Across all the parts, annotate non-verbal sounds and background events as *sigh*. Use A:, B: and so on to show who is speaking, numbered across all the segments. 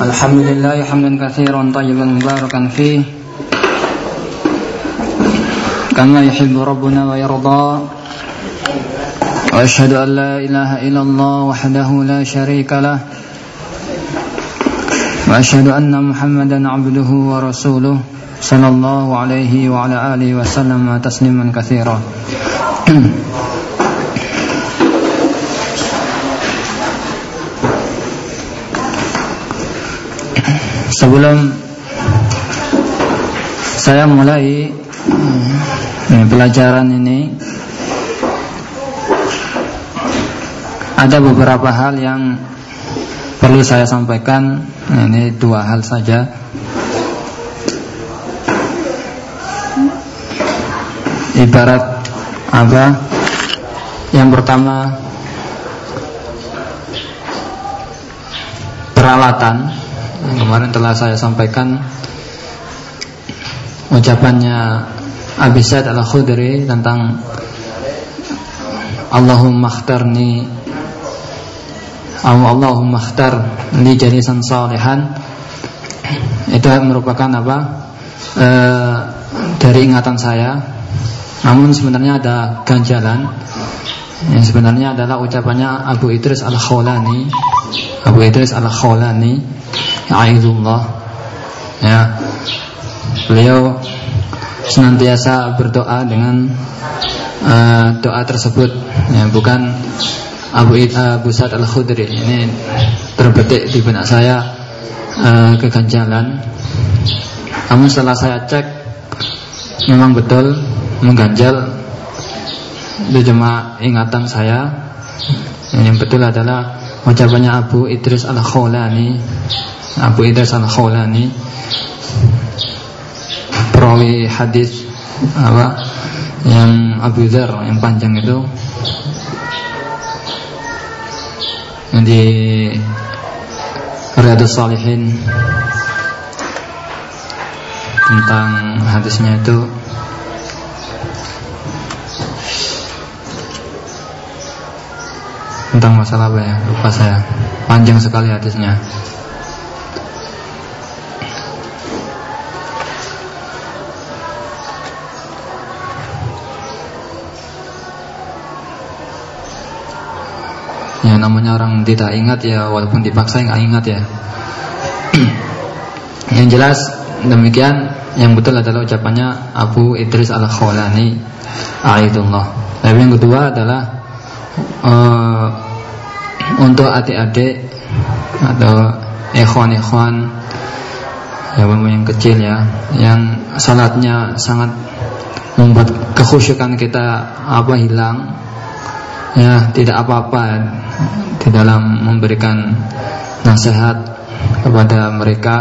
A: الحمد لله حمدا كثيرا طيبا مباركا فيه. كما يحب ربنا ويرضى. وأشهد أن لا إله إلا الله وحده لا شريك له. وأشهد أن محمدا عبده ورسوله صلى الله عليه وعلى آله وسلم تسليما كثيرا. *clears throat* Sebelum saya mulai eh, pelajaran ini ada beberapa hal yang perlu saya sampaikan. Ini dua hal saja. Ibarat apa? Yang pertama peralatan kemarin telah saya sampaikan ucapannya Abi Sa'id Al-Khudri tentang Allahumma akhtarni Allahumma akhtar li jalisan salihan. Itu merupakan apa? E, dari ingatan saya. Namun sebenarnya ada ganjalan. Yang sebenarnya adalah ucapannya Abu Idris Al-Khawlani. Abu Idris Al-Khawlani A'idullah Ya. Beliau senantiasa berdoa dengan uh, doa tersebut. Ya, bukan Abu Abu Sa'ad Al-Khudri. Ini terbetik di benak saya uh, keganjalan. Namun setelah saya cek memang betul mengganjal itu cuma ingatan saya. Yang betul adalah ucapannya Abu Idris Al-Khawlani Abu Idris Al-Khawlani perawi hadis apa yang Abu Dhar yang panjang itu yang di Riyadus Salihin tentang hadisnya itu. Tentang masalah apa ya? Lupa saya. Panjang sekali hadisnya Ya namanya orang tidak ingat ya walaupun dipaksa nggak ingat ya. *clears throat* yang jelas demikian yang betul adalah ucapannya Abu Idris Al Khawlani Aidullah. Tapi yang kedua adalah uh, untuk adik-adik atau ikhwan-ikhwan ya yang kecil ya yang salatnya sangat membuat kekhusyukan kita apa hilang ya tidak apa-apa di dalam memberikan nasihat kepada mereka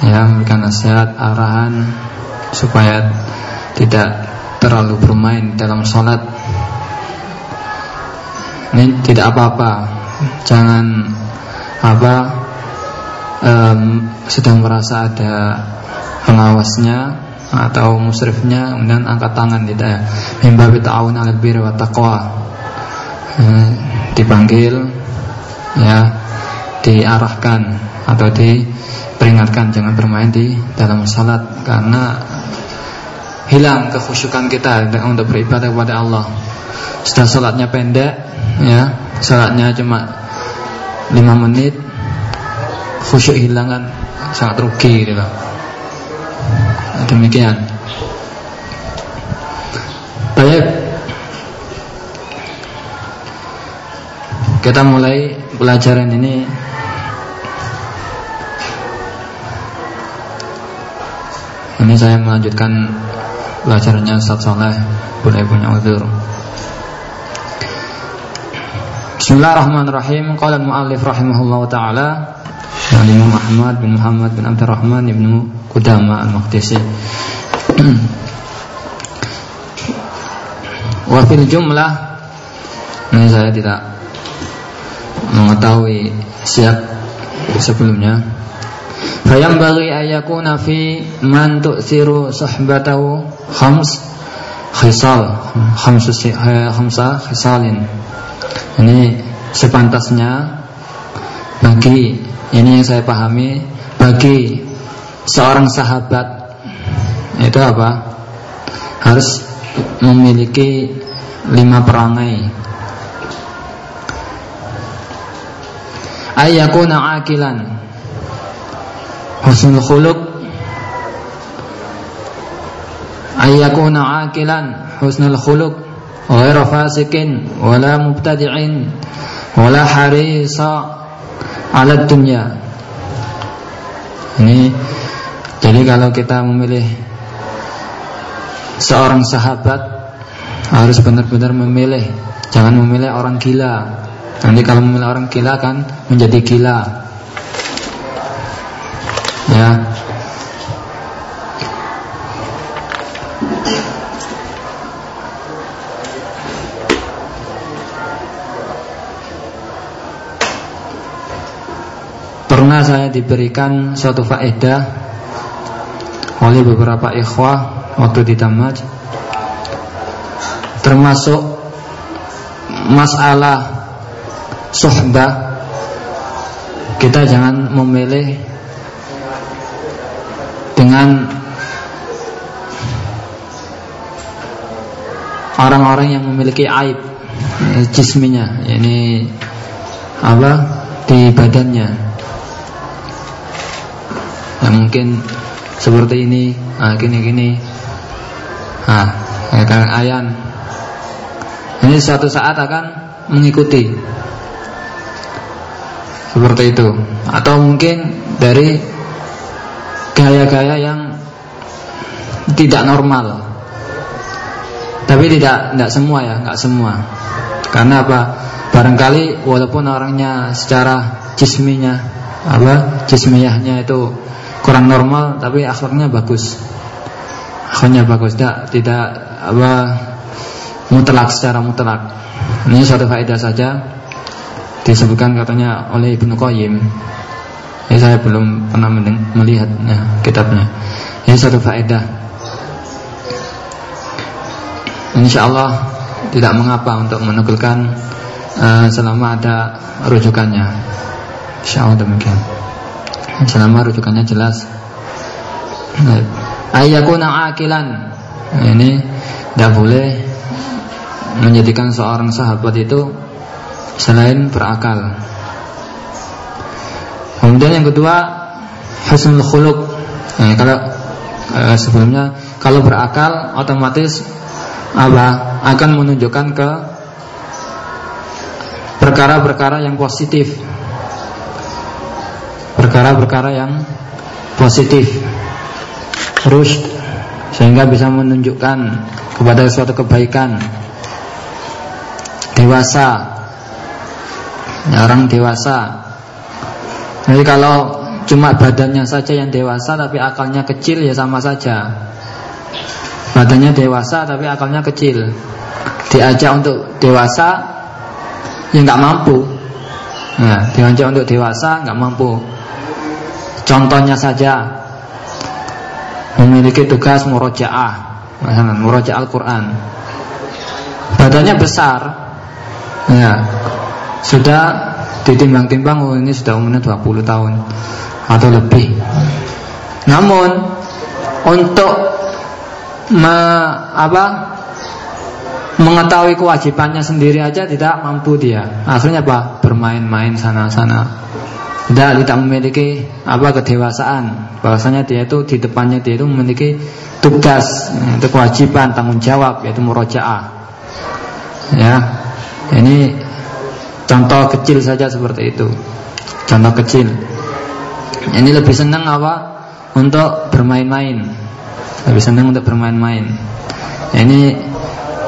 A: ya memberikan nasihat arahan supaya tidak terlalu bermain dalam sholat. Ini tidak apa-apa. Jangan apa um, sedang merasa ada pengawasnya atau musrifnya kemudian angkat tangan tidak. Ya mimba ta'awun 'alal birri dipanggil ya diarahkan atau diperingatkan jangan bermain di dalam salat karena hilang kekhusyukan kita untuk beribadah kepada Allah setelah salatnya pendek ya salatnya cuma 5 menit khusyuk hilang kan sangat rugi gitu demikian. Baik. Kita mulai pelajaran ini. Ini saya melanjutkan pelajarannya Ustaz Saleh Boleh punya udur Bismillahirrahmanirrahim. Qala al-mu'allif rahimahullah ta'ala Imam Ahmad bin Muhammad bin Abdurrahman ibnu Kudama al-Maqdisi. Wafil jumlah Ini saya tidak mengetahui siap sebelumnya. Fayam bagi ayakuna fi man tu'siru sahbatahu khams khisal khamsa khamsa khisalin. Ini sepantasnya bagi ini yang saya pahami bagi seorang sahabat itu apa? Harus memiliki lima perangai ayyakuna akilan. Husnul khuluq. Ayyakuna akilan. Husnul khuluq. Ghaira fasikin. Wala mubtadi'in. Wala harisa. Ala dunya. Ini jadi kalau kita memilih seorang sahabat harus benar-benar memilih. Jangan memilih orang gila Nanti kalau memilih orang gila kan menjadi gila. Ya. Pernah saya diberikan suatu faedah oleh beberapa ikhwah waktu di Damaj termasuk masalah sohbah kita jangan memilih dengan orang-orang yang memiliki aib jisminya ini apa di badannya. Yang mungkin seperti ini ah, gini gini ah kayak ayan. Ini suatu saat akan mengikuti seperti itu. Atau mungkin dari gaya-gaya yang tidak normal. Tapi tidak tidak semua ya nggak semua. Karena apa? Barangkali walaupun orangnya secara jisminya apa jismiyahnya itu kurang normal tapi akhlaknya bagus. Akhlaknya bagus tidak tidak apa mutlak secara mutlak. Ini suatu faedah saja disebutkan katanya oleh Ibnu Qayyim. Ya saya belum pernah melihat ya, kitabnya. Ini satu faedah. Insya Allah tidak mengapa untuk menukilkan uh, selama ada rujukannya. Insya Allah demikian. Selama rujukannya jelas. Ayakuna akilan. Ini tidak boleh menjadikan seorang sahabat itu selain berakal. Kemudian yang kedua husnul khuluq. Nah, kalau eh, sebelumnya kalau berakal otomatis apa akan menunjukkan ke perkara-perkara yang positif. Perkara-perkara yang positif. Terus sehingga bisa menunjukkan kepada suatu kebaikan dewasa orang dewasa. Jadi kalau cuma badannya saja yang dewasa tapi akalnya kecil ya sama saja. Badannya dewasa tapi akalnya kecil. Diajak untuk dewasa ya nggak mampu. Nah, diajak untuk dewasa nggak mampu. Contohnya saja memiliki tugas murojaah, murojaah Al-Quran. Badannya besar, ya, sudah ditimbang-timbang oh ini sudah umurnya 20 tahun atau lebih. Namun untuk me, apa mengetahui kewajibannya sendiri aja tidak mampu dia. Akhirnya apa? Bermain-main sana-sana. Tidak, tidak memiliki apa kedewasaan. Bahwasanya dia itu di depannya dia itu memiliki tugas, itu kewajiban, tanggung jawab yaitu murojaah. Ya. Ini Contoh kecil saja seperti itu. Contoh kecil. Ini lebih senang apa? Untuk bermain-main. Lebih senang untuk bermain-main. Ini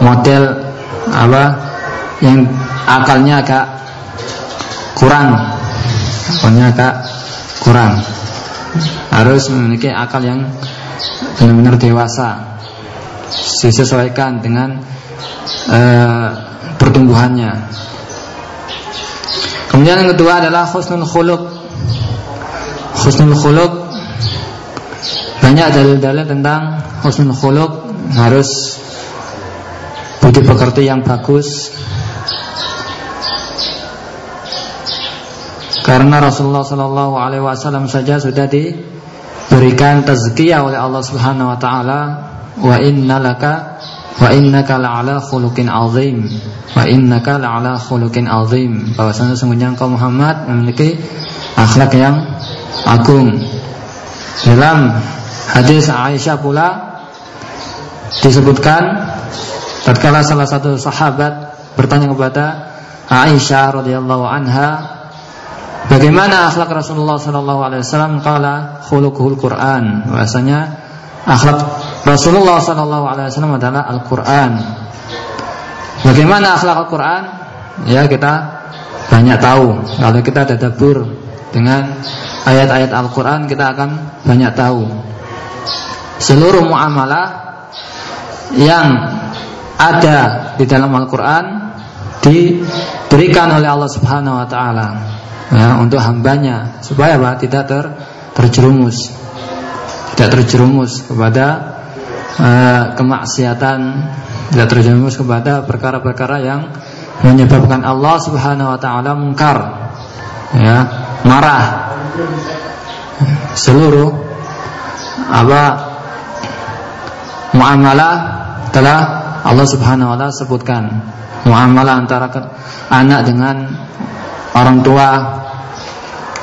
A: model apa? Yang akalnya agak kurang. Akalnya agak kurang. Harus memiliki akal yang benar-benar dewasa. Disesuaikan dengan uh, pertumbuhannya Kemudian yang kedua adalah husnul khuluq. Husnul khuluq banyak dalil-dalil tentang husnul khuluq harus budi pekerti yang bagus. Karena Rasulullah Shallallahu Alaihi Wasallam saja sudah diberikan tazkiyah oleh Allah Subhanahu Wa Taala wa inna laka wa innaka la'ala khuluqin azim. Wa innaka la'ala khuluqin azim. Bahwasanya sesungguhnya engkau Muhammad memiliki akhlak yang agung. Dalam hadis Aisyah pula disebutkan tatkala salah satu sahabat bertanya kepada Aisyah radhiyallahu anha bagaimana akhlak Rasulullah sallallahu alaihi wasallam? Kala khuluqul Quran. Bahwasanya akhlak Rasulullah sallallahu alaihi wasallam adalah Al-Qur'an. Bagaimana akhlak Al-Qur'an? Ya, kita banyak tahu. Kalau kita tadabbur dengan ayat-ayat Al-Qur'an, kita akan banyak tahu. Seluruh muamalah yang ada di dalam Al-Qur'an diberikan oleh Allah Subhanahu wa taala ya untuk hambanya supaya apa? tidak ter terjerumus tidak terjerumus kepada uh, kemaksiatan. Tidak terjerumus kepada perkara-perkara yang menyebabkan Allah Subhanahu wa taala mungkar ya marah. Seluruh apa muamalah telah Allah Subhanahu wa taala sebutkan. Muamalah antara anak dengan orang tua.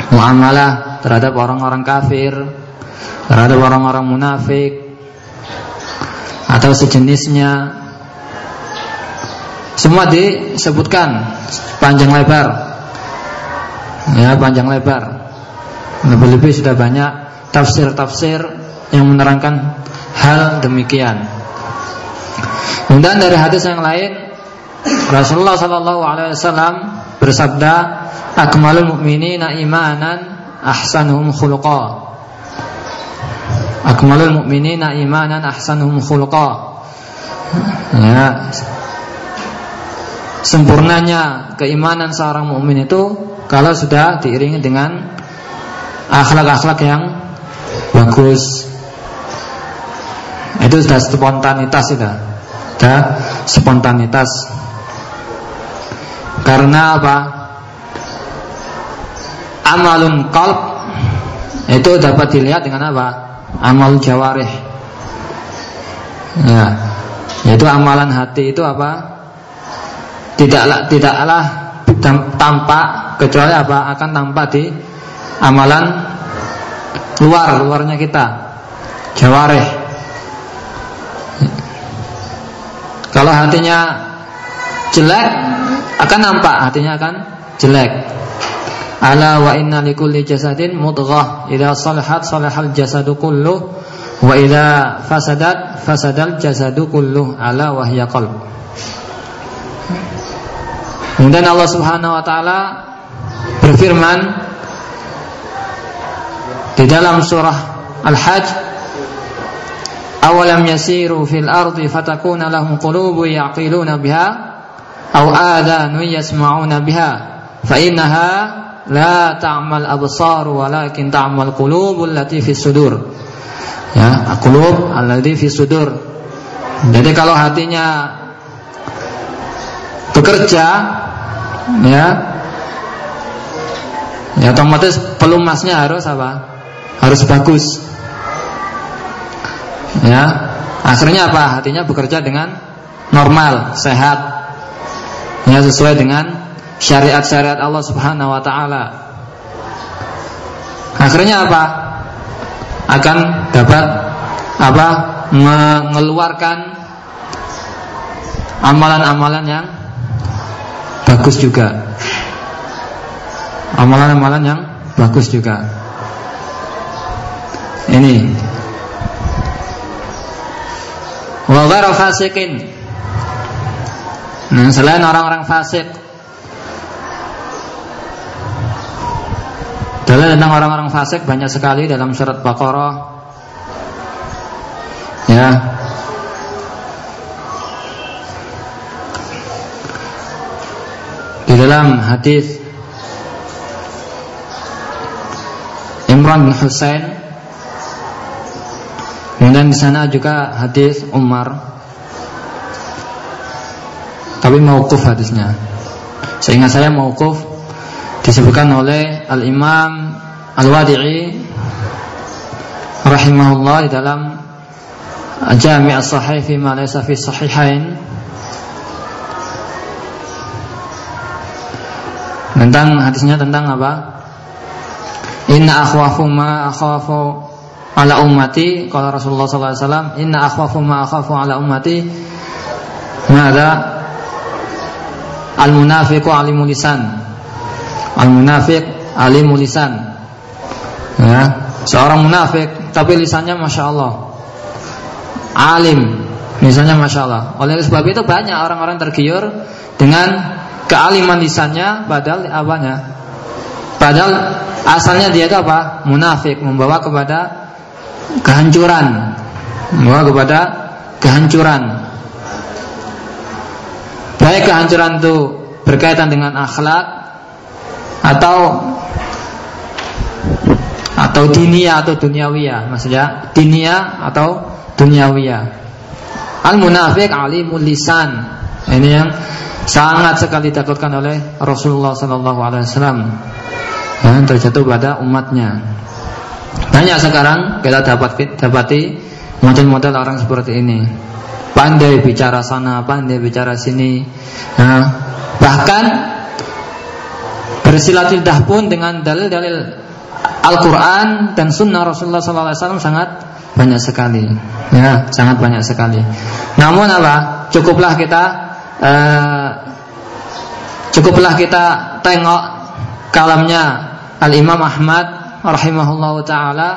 A: Muamalah terhadap orang-orang kafir terhadap orang-orang munafik atau sejenisnya. Semua disebutkan. Panjang lebar. Ya panjang lebar. Lebih-lebih sudah banyak tafsir-tafsir yang menerangkan hal demikian. Kemudian dari hadis yang lain Rasulullah Shallallahu Alaihi Wasallam bersabda akmalul mu'minina imanan ahsanuhum khuluqa akmalul mu'minina imanan ahsanuhum khuluqa ya. Sempurnanya keimanan seorang mukmin itu kalau sudah diiringi dengan akhlak-akhlak yang bagus. Itu sudah spontanitas sudah sudah spontanitas. Karena apa? Amalun qalb itu dapat dilihat dengan apa amal jawarih. Ya. Yaitu amalan hati itu apa? Tidaklah tidaklah tampak kecuali apa? Akan tampak di amalan luar luarnya kita. Jawarih. Kalau hatinya jelek akan nampak. Hatinya akan jelek Ala wa inna likulli jasadin mudghah. Idza salahat salahal jasadu kullu wa idza fasadat fasadal jasadu kullu ala wa hiya qalb. Kemudian Allah Subhanahu wa taala berfirman di dalam surah Al-Hajj yasiru fil ardi fatakuna lahum qulubu yaqiluna biha aw adanu yasma'una biha fa innaha la ta'mal absar walakin ta'mal qulubul lati fi sudur. Ya, qulub allati fi sudur. Jadi kalau hatinya bekerja ya ya otomatis pelumasnya harus apa? Harus bagus. Ya, akhirnya apa? Hatinya bekerja dengan normal, sehat. Ya, sesuai dengan syariat-syariat Allah Subhanahu wa taala. Akhirnya apa? Akan dapat apa? mengeluarkan amalan-amalan yang bagus juga. Amalan-amalan yang bagus juga. Ini wa fasikin. Nah, selain orang-orang fasik Dalil tentang orang-orang fasik banyak sekali dalam surat Baqarah. Ya. Di dalam hadis Imran bin Husain Kemudian di sana juga hadis Umar Tapi mauquf hadisnya Sehingga saya mauquf disebutkan oleh Al-Imam Al-Wadi'i rahimahullah di dalam Jami' as-Sahih fi ma laysa fi sahihain. Tentang hadisnya tentang apa? Inna akhwafu ma akhafu ala ummati qala Rasulullah sallallahu alaihi wasallam inna akhwafu ma akhafu ala ummati. Mada? Al munafiqu alimul lisan. Al munafiq alimul lisan ya seorang munafik tapi lisannya masya Allah alim misalnya masya Allah oleh sebab itu banyak orang-orang tergiur dengan kealiman lisannya padahal apanya? Padahal asalnya dia itu apa? Munafik membawa kepada kehancuran. Membawa kepada kehancuran. Baik kehancuran itu berkaitan dengan akhlak atau atau dinia atau duniawiyah maksudnya dinia atau duniawiyah. Al munafik alimul lisan. Ini yang sangat sekali ditakutkan oleh Rasulullah Sallallahu Alaihi Wasallam. Dan terjatuh pada umatnya. Banyak sekarang kita dapat dapati model-model orang seperti ini, pandai bicara sana, pandai bicara sini, nah, bahkan bersilat lidah pun dengan dalil-dalil Al-Quran dan Sunnah Rasulullah SAW sangat banyak sekali, ya sangat banyak sekali. Namun apa? Cukuplah kita uh, cukuplah kita tengok kalamnya Al Imam Ahmad rahimahullah taala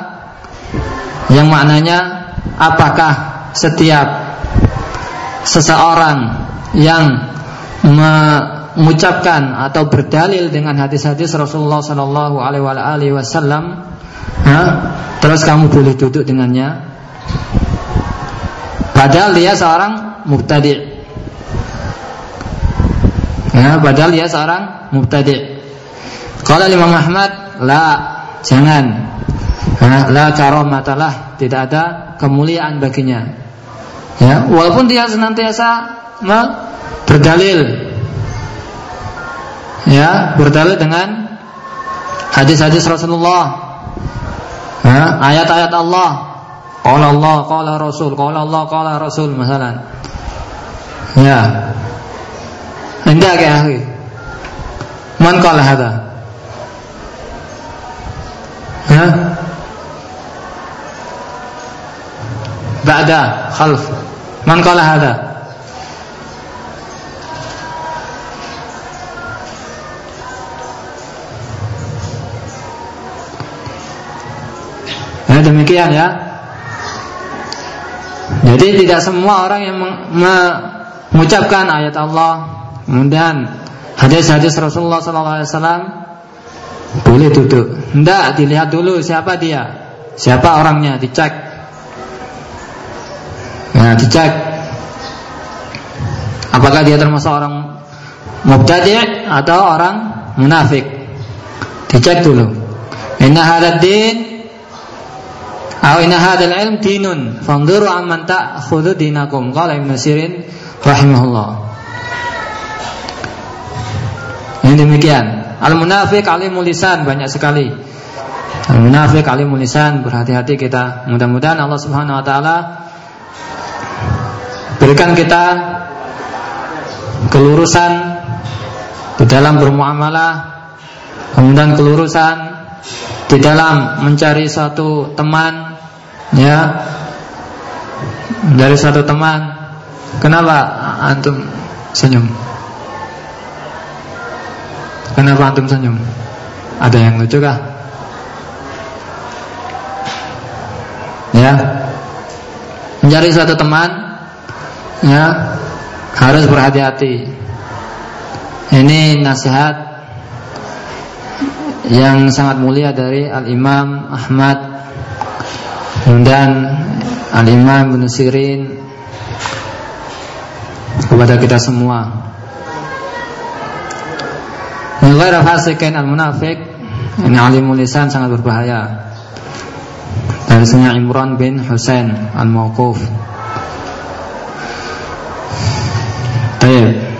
A: yang maknanya apakah setiap seseorang yang mengucapkan atau berdalil dengan hadis-hadis Rasulullah Sallallahu Alaihi Wasallam, terus kamu boleh duduk dengannya, padahal dia seorang mubtadi' Ya, padahal dia seorang mubtadi. Kalau Imam Ahmad, la, jangan. Ya, la karamatalah, tidak ada kemuliaan baginya. Ya, walaupun dia senantiasa berdalil ya berdalil dengan hadis-hadis Rasulullah. Ya. Ayat-ayat Allah. Qala Allah qala Rasul qala Allah qala Rasul misalan. ya. Indah ya akhir man qala hada ya. Ba'da khalf. Man qala hada Nah, demikian ya. Jadi tidak semua orang yang mengucapkan ayat Allah Kemudian hadis-hadis Rasulullah SAW boleh duduk. Tidak dilihat dulu siapa dia, siapa orangnya, dicek. Nah, dicek. Apakah dia termasuk orang mubtadi' atau orang munafik? Dicek dulu. Inna hadad atau inna hadal ilm dinun Fangduru amman ta'khudhu dinakum Qala Ibn Sirin rahimahullah yang demikian. Al munafik alimul lisan banyak sekali. Al munafik alimul lisan berhati-hati kita. Mudah-mudahan Allah Subhanahu wa taala berikan kita kelurusan di dalam bermuamalah, kemudian kelurusan di dalam mencari suatu teman, ya, dari suatu teman. Kenapa antum senyum? Kenapa antum senyum? Ada yang lucu kah? Ya. Mencari suatu teman ya harus berhati-hati. Ini nasihat yang sangat mulia dari Al-Imam Ahmad dan Al-Imam Ibn Sirin kepada kita semua. Ghaira fasikin al-munafik Ini alimul lisan sangat berbahaya. Dari sunnah Imran bin Husain al-Mawquf. Baik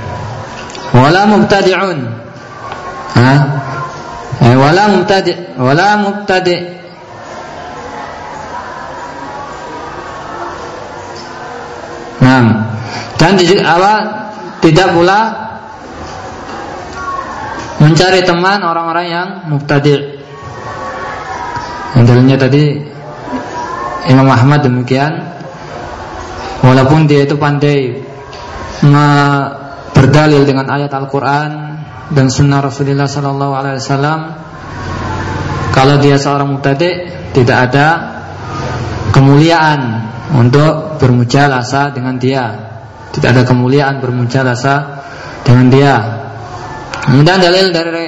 A: Wala mubtadi'un. Ha? Eh, wala mubtadi wala mubtadi Nah, dan awal tidak pula mencari teman orang-orang yang mubtadi. Yang dalilnya tadi Imam Ahmad demikian walaupun dia itu pandai berdalil dengan ayat Al-Quran dan Sunnah Rasulullah Wasallam. Kalau dia seorang mubtadi, tidak ada kemuliaan untuk bermujalasa dengan dia. Tidak ada kemuliaan bermujalasa dengan dia. Kemudian dalil dari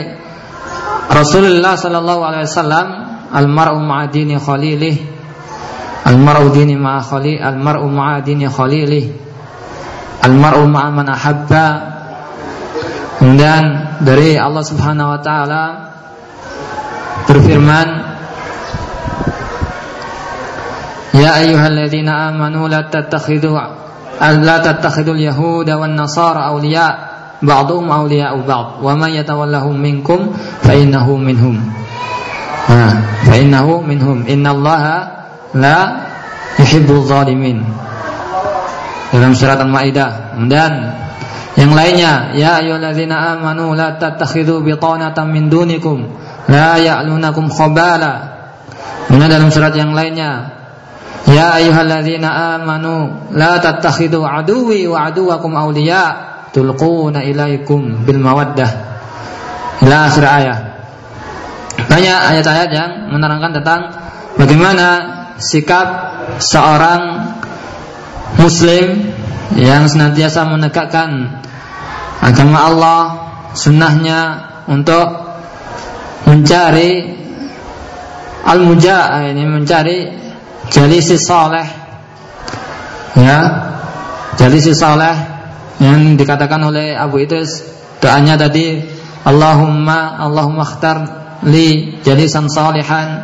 A: Rasulullah Sallallahu Alaihi Wasallam, al-mar'u ma'adini khalilih, al-mar'u dini ma'a khalil, al-mar'u ma'adini khalilih Al-mar'u ma'a man ahabba. Kemudian dari Allah Subhanahu wa taala berfirman La tattakhidhu la tattakhidul yahuda wan nasara awliya ba'dhum awliya'u ba'd wa man yatawallahum minkum fa innahu minhum. Nah, fa innahu minhum. Innallaha la yuhibbul zalimin dalam surat Al-Maidah. Dan yang lainnya, ya ayyuhalladzina amanu la tattakhidhu bitanatan min dunikum la ya'lunakum khabala. Kemudian dalam surat yang lainnya, ya ayyuhalladzina amanu la tattakhidhu aduwi wa aduwakum awliya tulquna ilaikum bil mawaddah. Ila akhir ayat. Banyak ayat-ayat yang menerangkan tentang bagaimana sikap seorang Muslim yang senantiasa menegakkan agama Allah, sunnahnya untuk mencari al-muja ini mencari jalisi saleh ya jalisi saleh yang dikatakan oleh Abu Idris doanya tadi Allahumma Allahumma khtar li jalisan salihan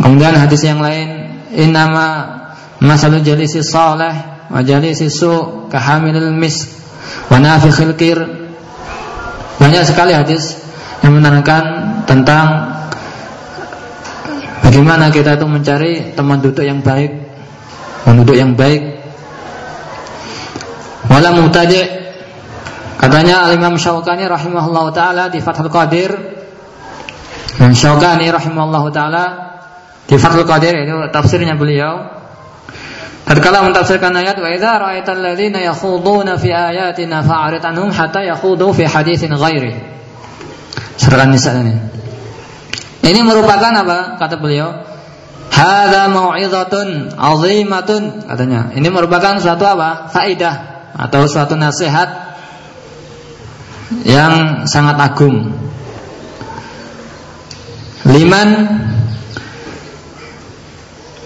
A: kemudian hadis yang lain innama Masalu jalisi salih wa jalisi su kahamilil misk wa nafikhil. Banyak sekali hadis yang menerangkan tentang bagaimana kita itu mencari teman duduk yang baik, teman duduk yang baik. Wala mutaji katanya Al Imam Syaukani rahimahullah taala di Fathul Qadir Imam Syaukani rahimahullah taala di Fathul Qadir itu tafsirnya beliau Tatkala mentafsirkan ayat wa idza ra'aital ladzina yakhuduna fi ayatina fa'rid anhum hatta yakhudu fi haditsin ghairi. Surah An-Nisa ini. Ini merupakan apa? Kata beliau, hadza mau'izatun 'azimatun katanya. Ini merupakan suatu apa? Faidah atau suatu nasihat yang sangat agung. Liman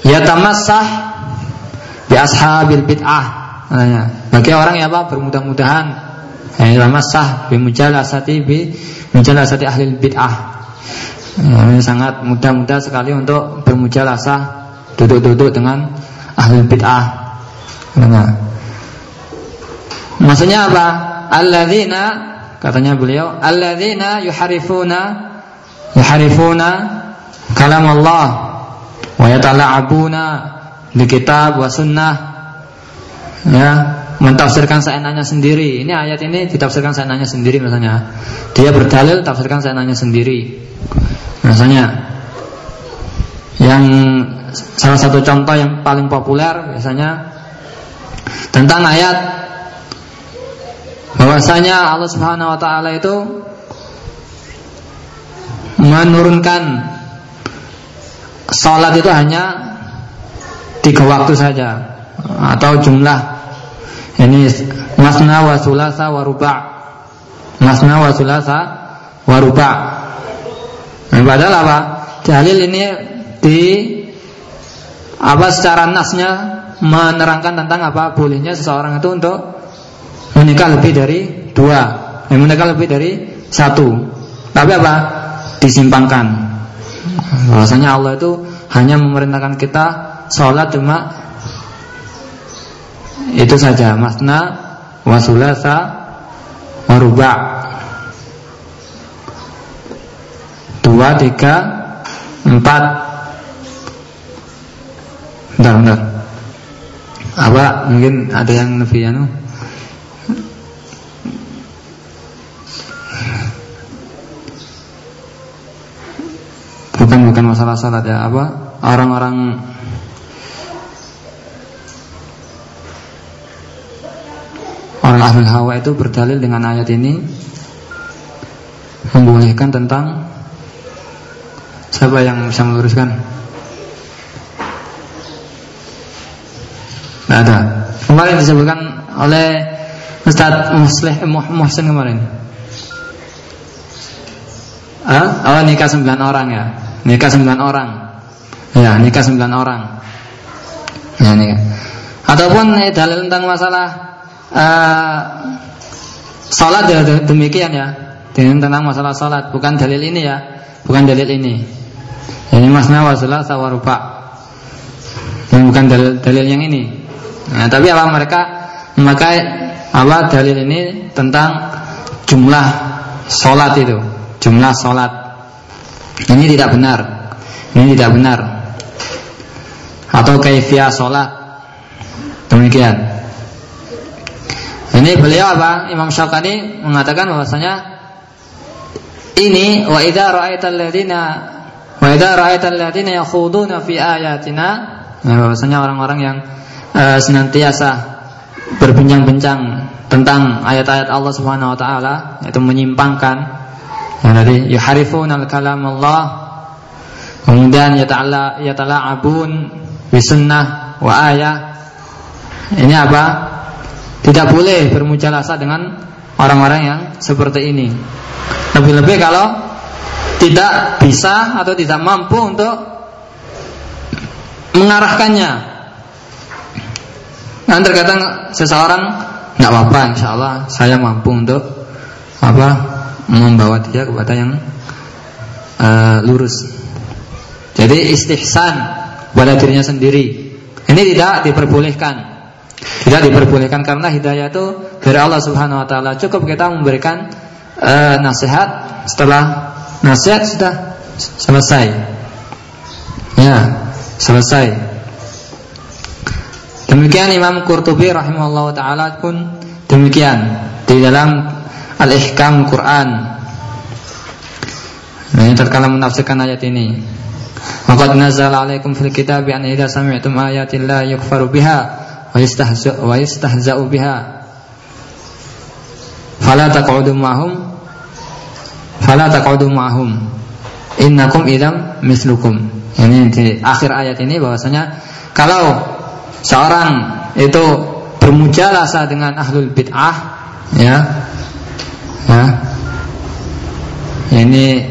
A: yatamassah bi ashabil bid'ah. bagi orang yang apa bermudah-mudahan yang masah bi mujalasati bi mujalasati ahli bid'ah. Ini sangat mudah-mudah sekali untuk bermujalasah duduk-duduk dengan ahli bid'ah. Nah. Maksudnya apa? Alladzina katanya beliau, alladzina yuharifuna yuharifuna kalam Allah wa yatala'abuna di kitab wa sunnah ya mentafsirkan seenaknya sendiri. Ini ayat ini ditafsirkan seenaknya sendiri misalnya. Dia berdalil tafsirkan seenaknya sendiri. Misalnya yang salah satu contoh yang paling populer biasanya tentang ayat bahwasanya Allah Subhanahu wa taala itu menurunkan salat itu hanya tiga waktu saja atau jumlah. Ini masna wa sulasa wa ruba' masna wa sulasa wa ruba' nah, padahal apa? Dalil ini di apa secara nasnya menerangkan tentang apa bolehnya seseorang itu untuk menikah lebih dari dua. Yang menikah lebih dari satu. Tapi apa? Disimpangkan. Bahwasanya Allah itu hanya memerintahkan kita sholat cuma itu saja. Masna wasulasa waruba dua, tiga, empat. Bentar, bentar. Apa mungkin ada yang lebih anu? Bukan bukan masalah salat ya apa orang-orang orang ahli hawa itu berdalil dengan ayat ini membolehkan tentang siapa yang bisa meluruskan? Tidak ada. Kemarin disebutkan oleh Ustaz Muslih eh, Muhsin kemarin. Ah? Oh nikah sembilan orang ya. Nikah sembilan orang. Ya nikah sembilan orang. Ya nikah. Ataupun eh, dalil tentang masalah uh, salat ya demikian ya. Tentang masalah salat bukan dalil ini ya. Bukan dalil ini. Ini masna wasalah sawarupa. Ini bukan dalil, dalil yang ini. Nah, tapi apa mereka memakai apa dalil ini tentang jumlah salat itu. Jumlah sholat. Ini tidak benar. Ini tidak benar. Atau kaifiyah sholat. Demikian. Ini beliau apa? Imam Syafi'i mengatakan bahwasanya ini wa idza ra'aital ladina wa idza ra'aital ladina yakhuduna fi ayatina. Nah, bahwasanya orang-orang yang uh, senantiasa berbincang-bincang tentang ayat-ayat Allah Subhanahu wa taala yaitu menyimpangkan yang tadi yuharifun al-kalam Allah kemudian yata'ala yatala'abun bisunnah wa ayah. Ini apa? Tidak boleh bermujalasa dengan orang-orang yang seperti ini. Lebih-lebih kalau tidak bisa atau tidak mampu untuk mengarahkannya nah terkadang seseorang nggak apa-apa insya Allah saya mampu untuk apa membawa dia kepada yang uh, lurus. Jadi istihsan pada dirinya sendiri. Ini tidak diperbolehkan. Tidak diperbolehkan karena hidayah itu dari Allah Subhanahu wa taala. Cukup kita memberikan uh, nasihat setelah nasihat sudah selesai. Ya, selesai. Demikian Imam Qurtubi rahimahullah taala pun demikian di dalam al-ihkam Quran. Nah, ini terkala menafsirkan ayat ini. Waqad nazala 'alaikum fil kitabi an idza sami'tum ayati llahi yukfaru biha wa yastahza'u biha fala taq'udu ma'hum fala taq'udu ma'hum innakum idam mislukum. Ini di akhir ayat ini bahwasanya kalau seorang itu bermujalasa dengan ahlul bid'ah ya ya, ini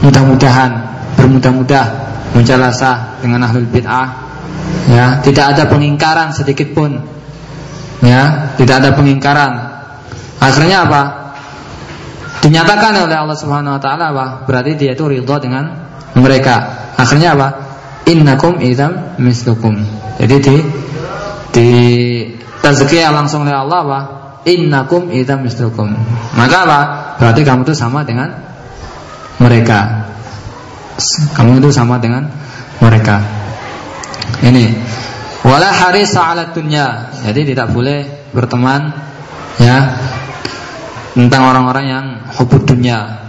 A: mudah-mudahan bermudah-mudah menjalasa dengan ahlul bid'ah ya tidak ada pengingkaran sedikit pun ya tidak ada pengingkaran. Akhirnya apa dinyatakan oleh Allah Subhanahu wa taala apa berarti dia itu ridha dengan mereka akhirnya apa innakum idzam mislukum jadi di di tazkiyah langsung oleh Allah apa innakum idza mislukum. Maka apa? Berarti kamu itu sama dengan mereka. Kamu itu sama dengan mereka. Ini wala harisa 'ala dunya. Jadi tidak boleh berteman ya tentang orang-orang yang hubud dunia.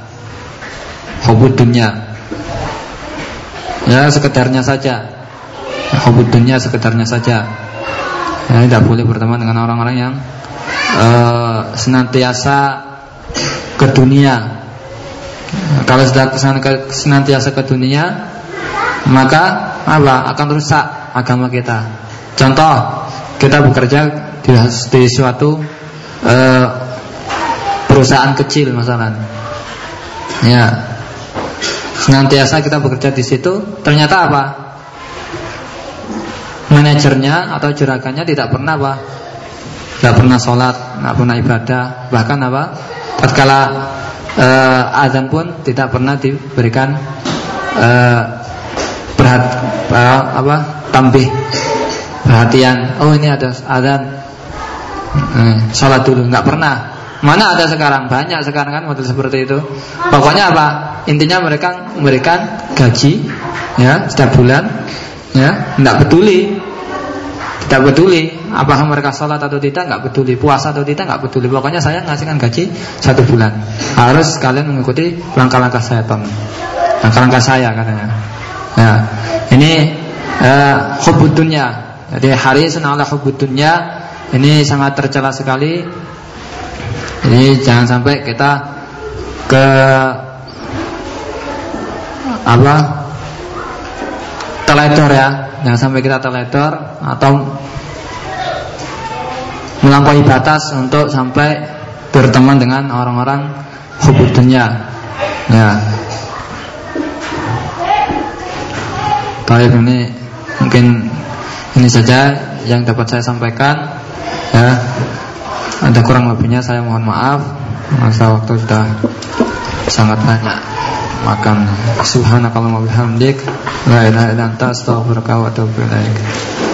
A: Hubud dunia. Ya sekedarnya saja. Hubud dunia sekedarnya saja. Ya, tidak boleh berteman dengan orang-orang yang uh, senantiasa ke dunia. Kalau sudah senantiasa ke dunia, maka apa? Akan rusak agama kita. Contoh, kita bekerja di, di suatu uh, perusahaan kecil, masalah. Ya, senantiasa kita bekerja di situ, ternyata apa? Manajernya atau juragannya tidak pernah apa? Tidak pernah sholat, tidak pernah ibadah, bahkan apa? Tatkala uh, azan pun tidak pernah diberikan uh, perhat, uh, apa? Tambih perhatian. Oh ini ada azan, uh, sholat dulu, nggak pernah. Mana ada sekarang? Banyak sekarang kan model seperti itu. Pokoknya apa? Intinya mereka memberikan gaji ya setiap bulan ya, tidak peduli. Tidak peduli apakah mereka sholat atau tidak, nggak peduli puasa atau tidak, nggak peduli. Pokoknya saya ngasihkan gaji satu bulan. Harus kalian mengikuti langkah-langkah saya, Tom. Langkah-langkah saya katanya. Ya, ini uh, hubudunya. Jadi hari senala hubudunya ini sangat tercela sekali jadi jangan sampai kita ke apa teledor ya, jangan sampai kita teledor atau melampaui batas untuk sampai berteman dengan orang-orang hubudunya. Ya. Baik ini mungkin ini saja yang dapat saya sampaikan ya ada kurang lebihnya saya mohon maaf. Masa waktu sudah sangat banyak. Makan. Subhanakallahumma bihamdik. La ilaha illa anta astaghfiruka wa atubu ilaik